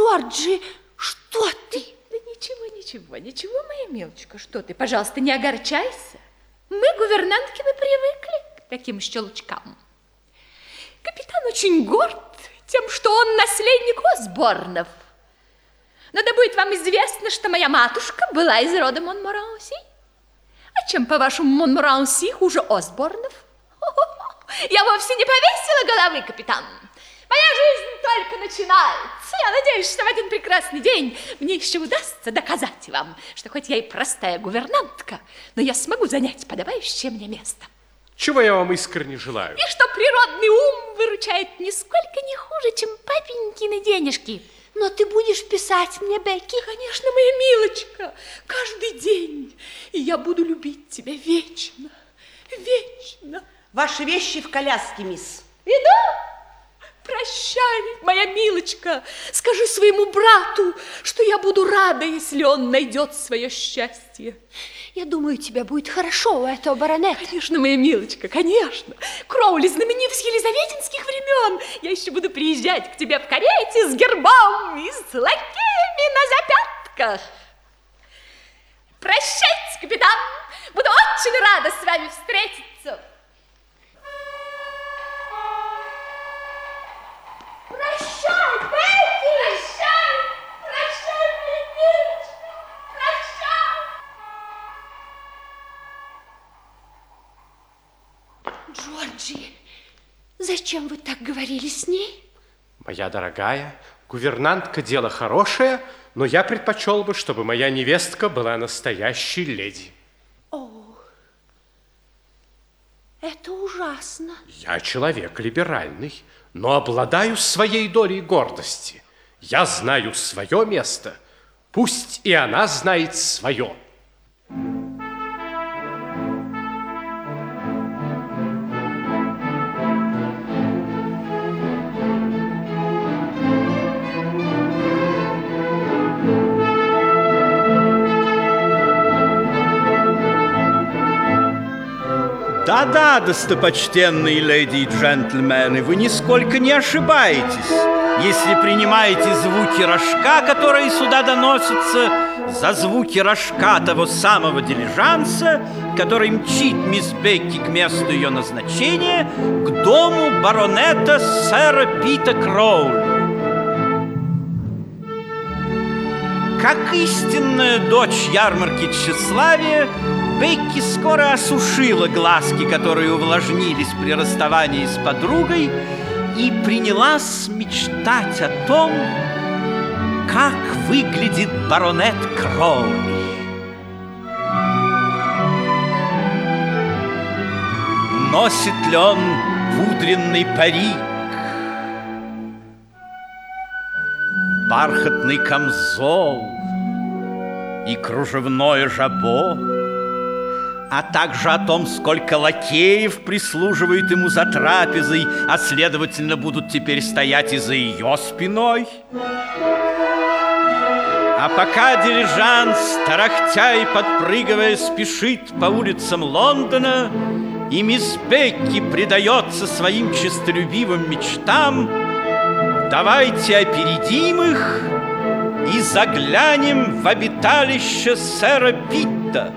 Джорджи, что ты? Да ничего, ничего, ничего, моя милочка, что ты, пожалуйста, не огорчайся. Мы, гувернантки, мы привыкли к таким щелчкам. Капитан очень горд тем, что он наследник Осборнов. Но да будет вам известно, что моя матушка была из рода Монморанси. А чем, по-вашему, Монморанси хуже Осборнов? Я вовсе не повесила головы, капитан. Моя жизнь только начинается. Я надеюсь, что в один прекрасный день мне еще удастся доказать вам, что хоть я и простая гувернантка, но я смогу занять подобающее мне место. Чего я вам искренне желаю? И что природный ум выручает нисколько не хуже, чем папенькины денежки. Но ты будешь писать мне, Бекки? Конечно, моя милочка, каждый день. И я буду любить тебя вечно, вечно. Ваши вещи в коляске, мисс. Иду. Прощай, моя милочка. Скажи своему брату, что я буду рада, если он найдет свое счастье. Я думаю, тебе будет хорошо у этого баронета. Конечно, моя милочка, конечно. Кроули знаменит с елизаветинских времен. Я еще буду приезжать к тебе в карете с гербом и с лакеями на запятках. Прощайте, капитан. Буду очень рада с вами встретиться. Прощай, Бетти! Прощай! Прощай, Бетти! Джорджи, зачем вы так говорили с ней? Моя дорогая, гувернантка дело хорошее, но я предпочел бы, чтобы моя невестка была настоящей леди. Это ужасно. Я человек либеральный, но обладаю своей долей гордости. Я знаю свое место, пусть и она знает свое. Да-да, достопочтенные леди и джентльмены, вы нисколько не ошибаетесь, если принимаете звуки рожка, которые сюда доносятся, за звуки рожка того самого дилижанса, который мчит мисс Бекки к месту ее назначения, к дому баронета сэра Пита Кроули. Как истинная дочь ярмарки тщеславия, Бекки скоро осушила глазки, которые увлажнились при расставании с подругой, и принялась мечтать о том, как выглядит баронет Кроули. Носит ли он пудренный парик, бархатный камзол и кружевное жабо, а также о том, сколько лакеев прислуживают ему за трапезой, а следовательно будут теперь стоять и за ее спиной. А пока дилижанс, тарахтя и подпрыгивая, спешит по улицам Лондона, и мисс Бекки предается своим честолюбивым мечтам, давайте опередим их и заглянем в обиталище сэра Питта.